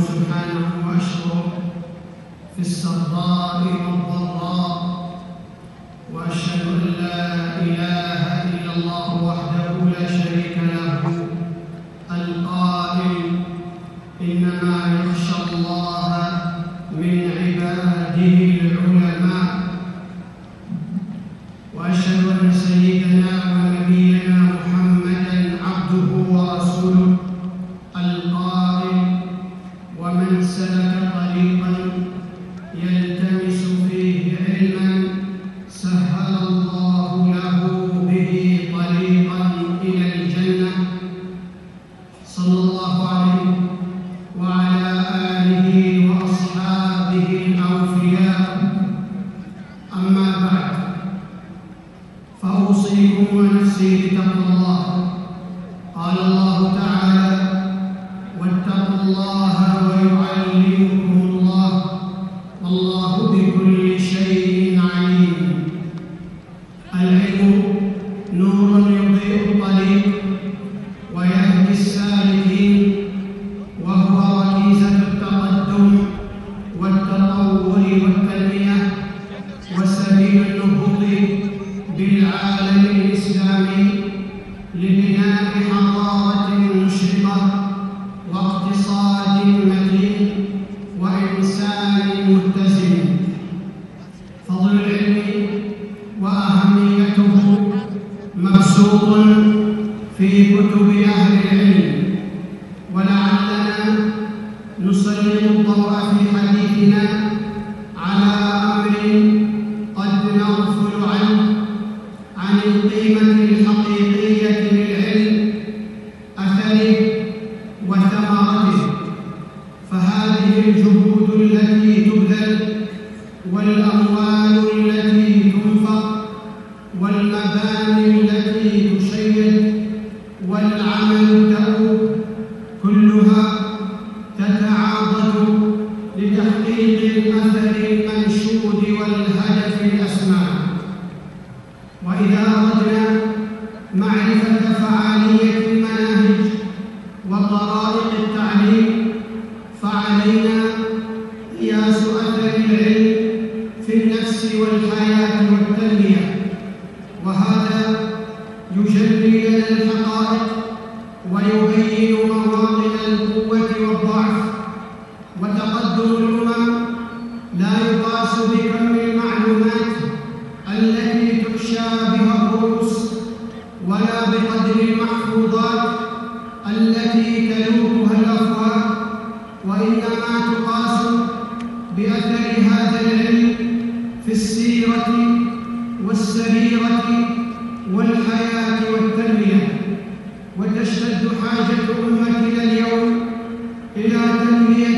سبحانه وأشكره في السراء والضراء وأشهد أن لا إله إلا الله وحده لا شريك له. ദൈവത്തിൽ تشتد حاجة أمتنا اليوم إلى تنمية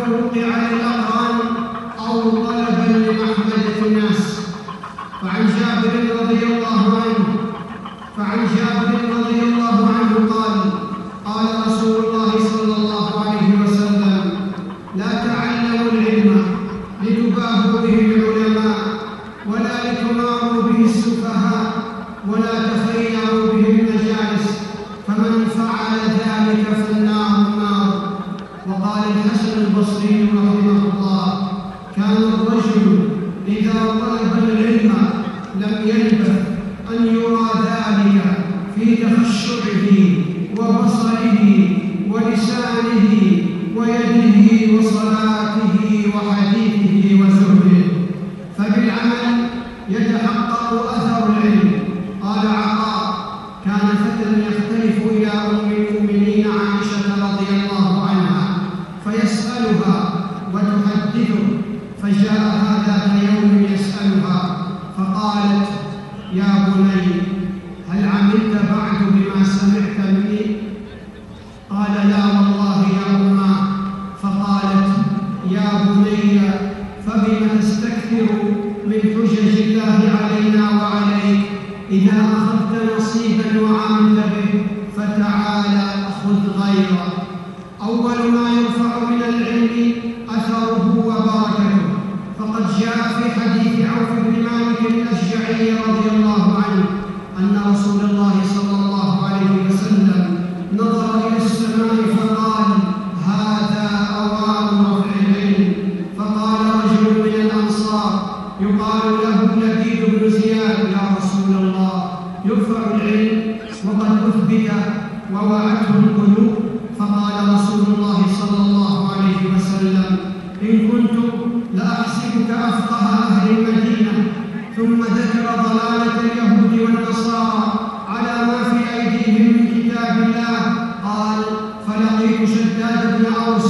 الحقوق على الأقران أو طلبا لمحمدة الناس. فعن جابر رضي الله عنه فعن جابر رضي الله عنه قال بتخشعه وبصره ولسانه ويده وصلاته وحديثه وزهده فبالعمل يتحقق أثر العلم. قال عطاء كان فتى يختلف إلى أم المؤمنين عائشة رضي الله عنها فيسألها وتحدثه فجاءها ذات يوم يسألها فقالت فتستكثر من حجج الله علينا وعليك. إذا أخذت نصيبا وعملت به فتعالى خذ غيره. أول ما يرفع من العلم أثره وبركته. فقد جاء في حديث عوف بن مالك الأشجعي رضي الله القلوب فقال رسول الله صلى الله عليه وسلم إن كنت لأحسبك أفقه أهل المدينة. ثم ذكر ضلالة اليهود والنصارى على ما في أيديهم من كتاب الله قال فلقيت شداد بن أوس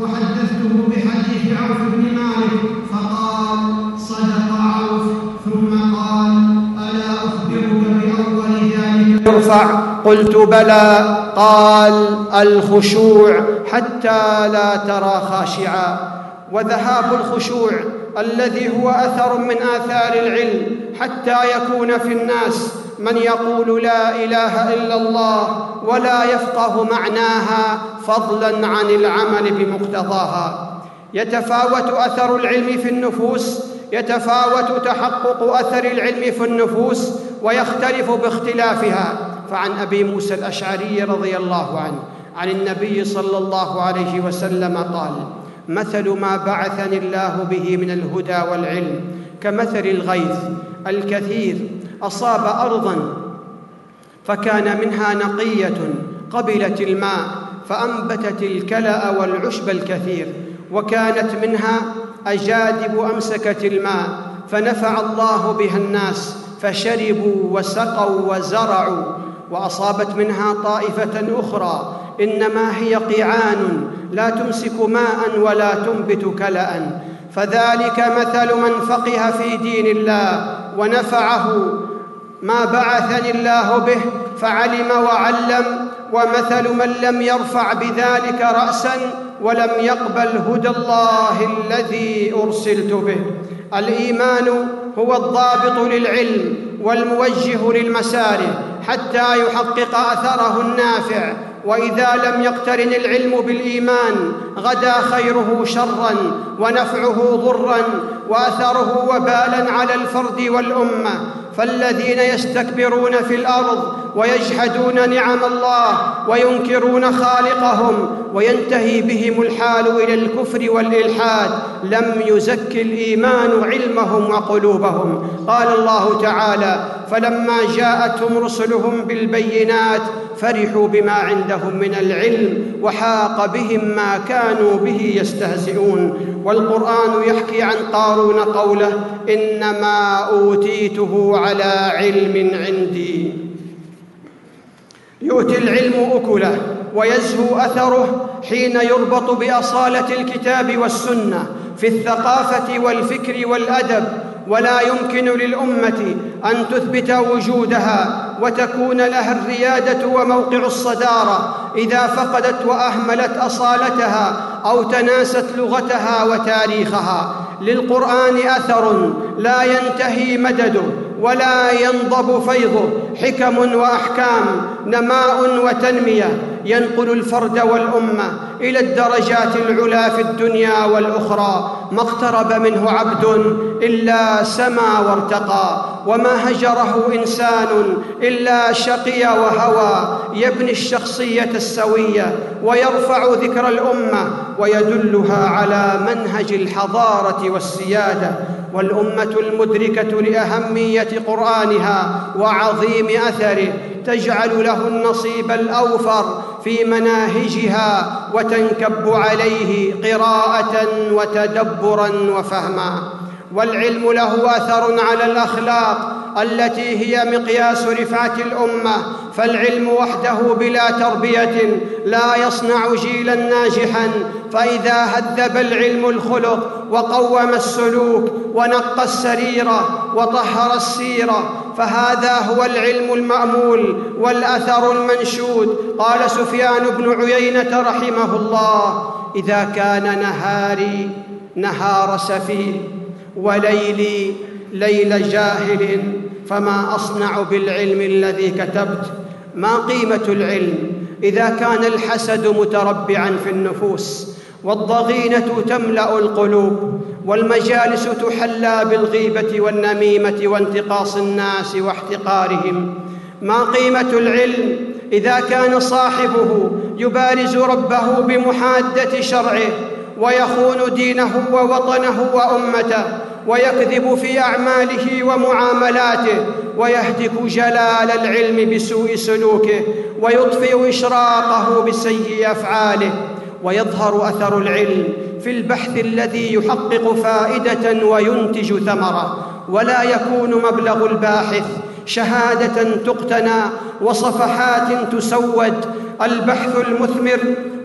وحدثته بحديث عوف بن مالك فقال صدق عوف. ثم قال ألا أخبرك بأول ذلك يرفع قلت بلى. قال الخشوع حتى لا ترى خاشعا. وذهاب الخشوع الذي هو أثر من آثار العلم حتى يكون في الناس. من يقول لا إله إلا الله ولا يفقه معناها فضلا عن العمل بمقتضاها. يتفاوت أثر العلم في النفوس يتفاوت تحقق أثر العلم في النفوس ويختلف باختلافها. فعن أبي موسى الأشعري رضي الله عنه عن النبي صلى الله عليه وسلم قال مثل ما بعثني الله به من الهدى والعلم كمثل الغيث الكثير أصاب أرضا فكان منها نقية قبلت الماء فأنبتت الكلأ والعشب الكثير وكانت منها أجادب أمسكت الماء فنفع الله بها الناس فشربوا وسقوا وزرعوا وأصابت منها طائفة أخرى. إنما هي قيعان لا تمسك ماء ولا تنبت كلا. فذلك مثل من فقه في دين الله ونفعه. ما بعثني الله به فعلم وعلم ومثل من لم يرفع بذلك راسا ولم يقبل هدى الله الذي أرسلت به. الإيمان هو الضابط للعلم. والموجه للمساره حتى يحقق أثره النافع. وإذا لم يقترن العلم بالإيمان غدا خيره شرا ونفعه ضرا وأثره وبالا على الفرد والأمة. فالذين يستكبرون في الأرض ويجحدون نعم الله وينكرون خالقهم وينتهي بهم الحال إلى الكفر والإلحاد لم يزك الإيمان علمهم وقلوبهم. قال الله تعالى فلما جاءتهم رسلهم بالبينات فرحوا بما عندهم من العلم وحاق بهم ما كانوا به يستهزئون. والقرآن يحكي عن قارون قوله إنما أوتيته على علم عندي. يؤتي العلم أكله ويزهو أثره حين يربط بأصالة الكتاب والسنة في الثقافة والفكر والأدب. ولا يمكن للأمة أن تثبت وجودها وتكون لها الريادة وموقع الصدارة إذا فقدت وأهملت أصالتها أو تناست لغتها وتاريخها. للقرآن أثر لا ينتهي مدده. ولا ينضب فيضه. حكم وأحكام نماء وتنمية ينقل الفرد والأمة إلى الدرجات العلى في الدنيا والأخرى. ما اقترب منه عبد إلا سما وارتقى وما هجره إنسان إلا شقي وهوى. يبني الشخصية السوية ويرفع ذكر الأمة ويدلها على منهج الحضارة والسيادة. والأمة المدركة لأهمية قرآنها وعظيم اثره تجعل له النصيب الأوفر في مناهجها وتنكب عليه قراءة وتدبرا وفهما. والعلم له اثر على الأخلاق التي هي مقياس رفعة الأمة فالعلم وحده بلا تربية لا يصنع جيلا ناجحا فإذا هذب العلم الخلق وقوم السلوك ونقى السريره وطهر السيره فهذا هو العلم المأمول والأثر المنشود. قال سفيان بن عيينة رحمه الله إذا كان نهاري نهار سفيه وليلي ليل جاهل فما أصنع بالعلم الذي كتبت؟ ما قيمة العلم إذا كان الحسد متربعا في النفوس والضغينة تملأ القلوب والمجالس تحلى بالغيبة والنميمة وانتقاص الناس واحتقارهم. ما قيمة العلم إذا كان صاحبه يبارز ربه بمحادة شرعه ويخون دينه ووطنه وأمته ويكذب في أعماله ومعاملاته ويهتك جلال العلم بسوء سلوكه ويطفئ إشراقه بسيء أفعاله ويظهر أثر العلم في البحث الذي يحقق فائدة وينتج ثمرة ولا يكون مبلغ الباحث شهادة تقتنى وصفحات تسود. البحث المثمر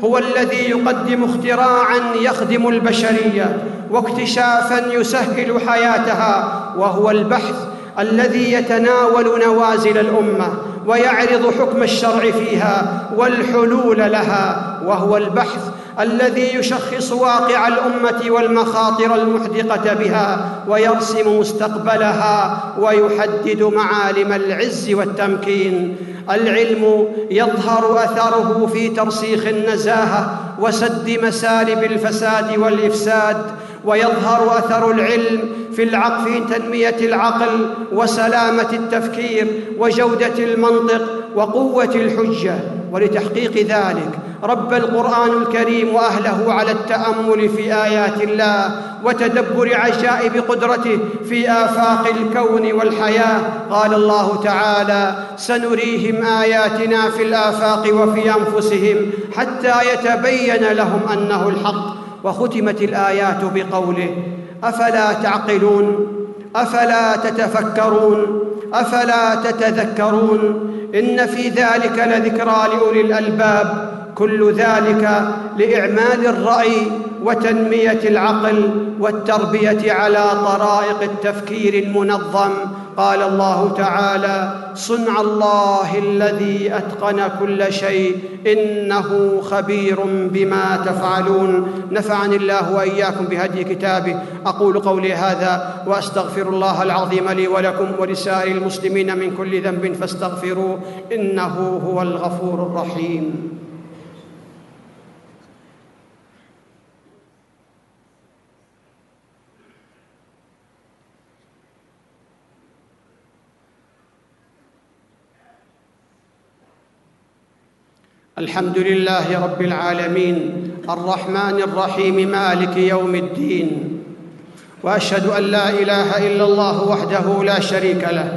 هو الذي يقدم اختراعا يخدم البشرية واكتشافا يسهل حياتها وهو البحث الذي يتناول نوازل الأمة ويعرض حكم الشرع فيها والحلول لها وهو البحث الذي يشخص واقع الأمة والمخاطر المحدقة بها ويرسم مستقبلها ويحدد معالم العز والتمكين. العلم يظهر أثره في ترسيخ النزاهة وسد مسالب الفساد والإفساد ويظهر أثر العلم في العقل في تنمية العقل وسلامة التفكير وجودة المنطق وقوة الحجة ولتحقيق ذلك. رب القرآن الكريم اهله على التأمل في آيات الله وتدبر عجائب قدرته في آفاق الكون والحياة. قال الله تعالى سنريهم آياتنا في الآفاق وفي أنفسهم حتى يتبين لهم أنه الحق. وختمت الآيات بقوله أفلا تعقلون؟ أفلا تتفكرون؟ أفلا تتذكرون؟ إن في ذلك لذكرى لأولي الألباب كل ذلك لإعمال الرأي وتنمية العقل والتربية على طرائق التفكير المنظم قال الله تعالى صنع الله الذي أتقن كل شيء إنه خبير بما تفعلون. نفعني الله وإياكم بهدي كتابه. أقول قولي هذا وأستغفر الله العظيم لي ولكم ولسائر المسلمين من كل ذنب فاستغفروه إنه هو الغفور الرحيم. الحمد لله رب العالمين. الرحمن الرحيم مالك يوم الدين. وأشهد أن لا إله إلا الله وحده لا شريك له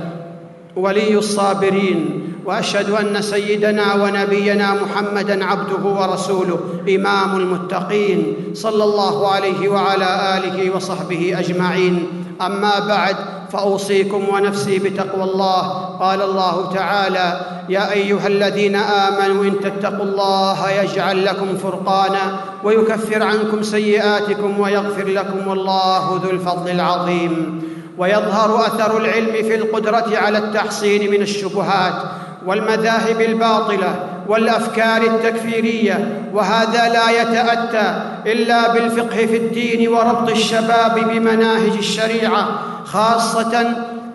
ولي الصابرين. وأشهد أن سيدنا ونبينا محمدا عبده ورسوله إمام المتقين صلى الله عليه وعلى آله وصحبه أجمعين. أما بعد فأوصيكم ونفسي بتقوى الله. قال الله تعالى يا أيها الذين آمنوا إن تتقوا الله يجعل لكم فرقانا ويكفر عنكم سيئاتكم ويغفر لكم والله ذو الفضل العظيم. ويظهر أثر العلم في القدرة على التحصين من الشبهات. والمذاهب الباطلة والأفكار التكفيرية وهذا لا يتأتى إلا بالفقه في الدين وربط الشباب بمناهج الشريعة خاصة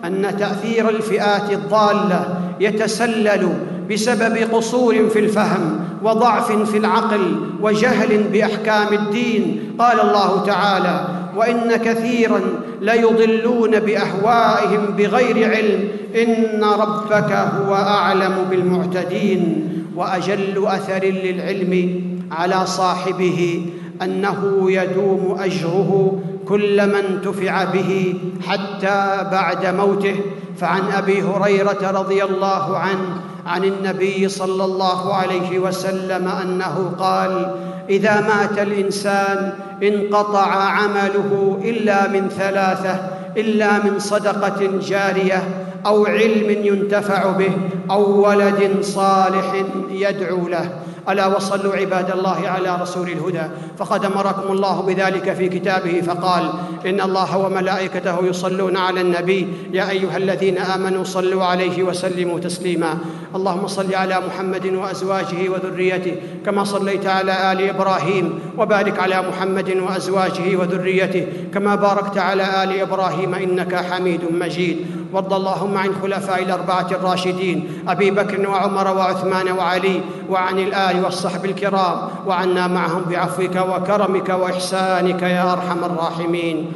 أن تأثير الفئات الضالة يتسلل بسبب قصور في الفهم وضعف في العقل وجهل بأحكام الدين. قال الله تعالى وإن كثيرا ليضلون بأهوائهم بغير علم. إن ربك هو أعلم بالمعتدين. وأجل أثر للعلم على صاحبه أنه يدوم أجره كل من انتفع به حتى بعد موته. فعن أبي هريرة رضي الله عنه عن النبي صلى الله عليه وسلم أنه قال إذا مات الإنسان انقطع عمله إلا من ثلاثة إلا من صدقة جارية أو علم ينتفع به أو ولد صالح يدعو له. ألا وصلوا عباد الله على رسول الهدى. فقد أمركم الله بذلك في كتابه فقال إن الله وملائكته يصلون على النبي. يا أيها الذين آمنوا صلوا عليه وسلموا تسليما. اللهم صل على محمد وأزواجه وذريته كما صليت على آل إبراهيم وبارك على محمد وأزواجه وذريته كما باركت على آل إبراهيم إنك حميد مجيد. وارض اللهم عن خلفاء الأربعة الراشدين أبي بكر وعمر وعثمان وعلي وعن الآل والصحب الكرام وعنا معهم بعفوك وكرمك وإحسانك يا أرحم الراحمين.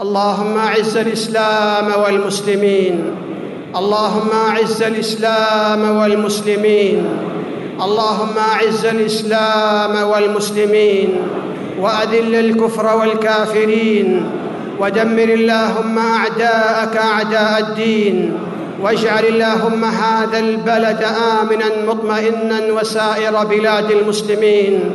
اللهم أعز الإسلام والمسلمين. اللهم أعز الإسلام والمسلمين. اللهم أعز الإسلام والمسلمين. وأذل الكفر والكافرين. ودمر اللهم أعداءك أعداء الدين. واجعل اللهم هذا البلد آمنا مطمئنا وسائر بلاد المسلمين.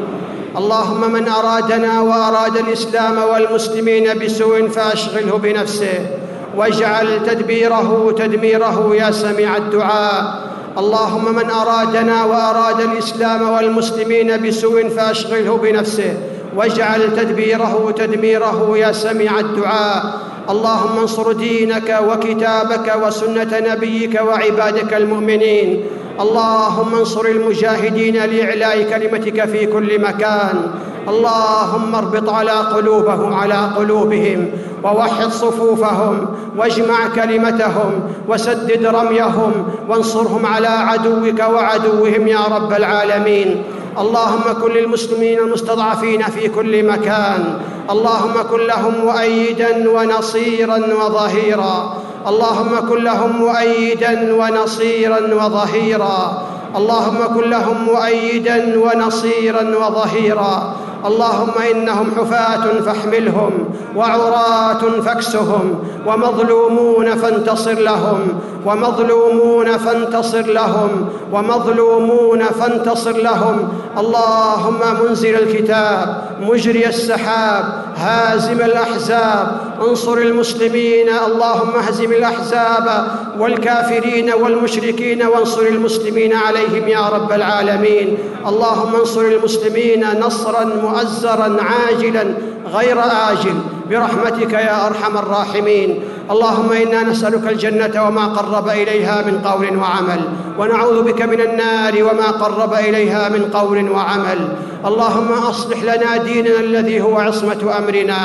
اللهم من أرادنا وأراد الإسلام والمسلمين بسوء فأشغله بنفسه. واجعل تدبيره تدميره يا سميع الدعاء. اللهم من أرادنا وأراد الإسلام والمسلمين بسوء فأشغله بنفسه. واجعل تدبيره تدميره يا سميع الدعاء. اللهم انصر دينك وكتابك وسنة نبيك وعبادك المؤمنين. اللهم انصر المجاهدين لإعلاء كلمتك في كل مكان. اللهم اربط على قلوبهم على قلوبهم ووحد صفوفهم واجمع كلمتهم وسدد رميهم وانصرهم على عدوك وعدوهم يا رب العالمين. اللهم كن للمسلمين المستضعفين في كل مكان. اللهم كن لهم مؤيدا ونصيرا وظهيرا. اللهم كن لهم مؤيدا ونصيرا وظهيرا. اللهم كن لهم مؤيدا ونصيرا وظهيرا. اللهم إنهم حفاة فاحملهم وعراة فاكسهم ومظلومون فانتصر لهم ومظلومون فانتصر لهم ومظلومون فانتصر لهم اللهم منزل الكتاب مجري السحاب هازم الأحزاب انصر المسلمين اللهم اهزم الأحزاب والكافرين والمشركين وانصر المسلمين عليهم يا رب العالمين اللهم انصر المسلمين نصرا مؤزرا عاجلا غير آجل. برحمتك يا أرحم الراحمين. اللهم إنا نسألك الجنة وما قرب إليها من قول وعمل ونعوذ بك من النار وما قرب إليها من قول وعمل. اللهم أصلح لنا ديننا الذي هو عصمة أمرنا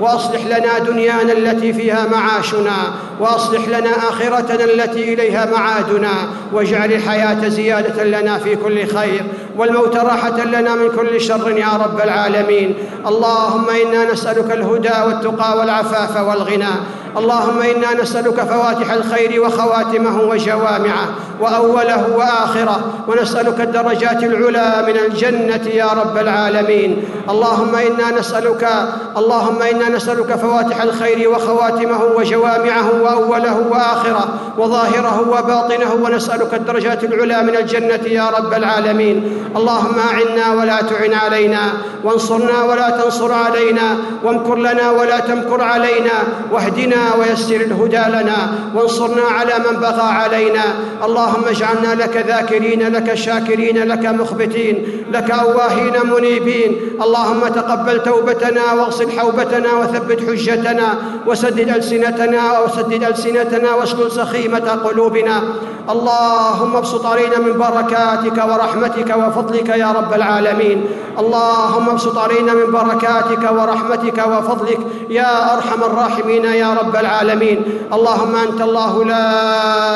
وأصلح لنا دنيانا التي فيها معاشنا وأصلح لنا آخرتنا التي إليها معادنا واجعل الحياة زيادة لنا في كل خير والموت راحة لنا من كل شر يا رب العالمين. اللهم إنا نسألك الهدى والتقى والعفاف والغنى اللهم إنا نسألك فواتح الخير وخواتمه وجوامعه وأوله وآخره ونسألك الدرجات العلى من الجنة يا رب العالمين. اللهم إنا نسألك اللهم إنا نسألك فواتح الخير وخواتمه وجوامعه وأوله وآخره وظاهره وباطنه ونسألك الدرجات العلى من الجنة يا رب العالمين. اللهم أعنا ولا تعن علينا وانصرنا ولا تنصر علينا وامكر لنا ولا تمكر علينا واهدنا ويسر الهدى لنا وانصرنا على من بغى علينا. اللهم اجعلنا لك ذاكرين لك شاكرين لك مخبتين لك أواهين منيبين. اللهم تقبل توبتنا واغسل حوبتنا وثبت حجتنا وسدد ألسنتنا وسدد ألسنتنا واسلل سخيمة قلوبنا. اللهم ابسط علينا من بركاتك ورحمتك وفضلك يا رب العالمين. اللهم ابسط علينا من بركاتك ورحمتك وفضلك يا أرحم الراحمين يا رب العالمين. اللهم أنت الله لا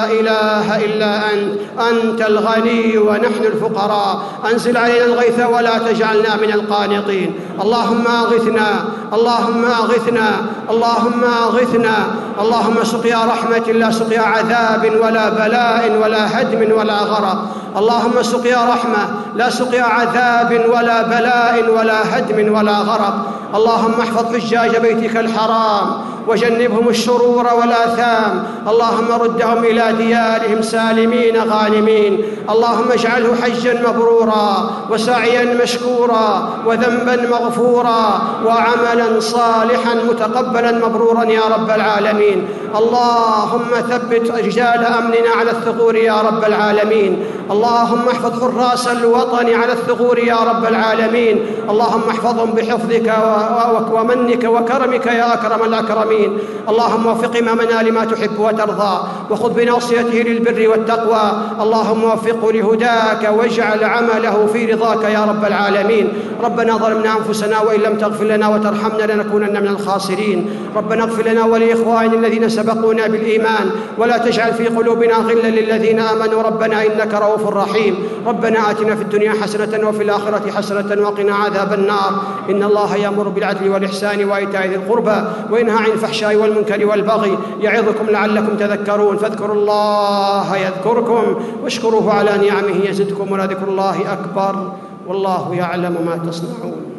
إله إلا أنت أنت الغني ونحن الفقراء. أنزل علينا الغيث ولا تجعلنا من القانطين. اللهم أغثنا اللهم أغثنا اللهم أغثنا. اللهم سقيا رحمة لا سقيا عذاب ولا بلاء ولا هدم ولا غرق. اللهم سقيا رحمة لا سقيا عذاب ولا بلاء ولا هدم ولا غرق. اللهم احفظ حجاج بيتك الحرام وجنبهم الشرور والآثام. اللهم ردهم إلى ديارهم سالمين غانمين. اللهم اجعله حجا مبرورا وسعيا مشكورا وذنبا مغفورا. وعملا صالحا متقبلا مبرورا يا رب العالمين. اللهم ثبت رجال أمننا على الثغور يا رب العالمين. اللهم احفظ حراس الوطن على الثغور يا رب العالمين. اللهم احفظهم بحفظك ومنك وكرمك يا أكرم الأكرمين. اللهم وفق إمامنا لما تحب وترضى وخذ بناصيته للبر والتقوى. اللهم وفقه لهداك واجعل عمله في رضاك يا رب العالمين. ربنا ظلمنا أنفسنا وإن لم تغفر لنا وترحمنا لنكونن من الخاسرين. ربنا اغفر لنا ولإخواننا الذين سبقونا بالإيمان. ولا تجعل في قلوبنا غلا للذين آمنوا. ربنا إنك رؤوف رحيم. ربنا آتنا في الدنيا حسنة وفي الآخرة حسنة وقنا عذاب النار. إن الله يأمر بالعدل والإحسان وإيتاء ذي القربى وينهى عن الفحشاء والمنكر والبغي يعظكم لعلكم تذكرون. فاذكروا الله يذكركم واشكروه على نعمه يزدكم ولذكر الله أكبر. والله يعلم ما تصنعون.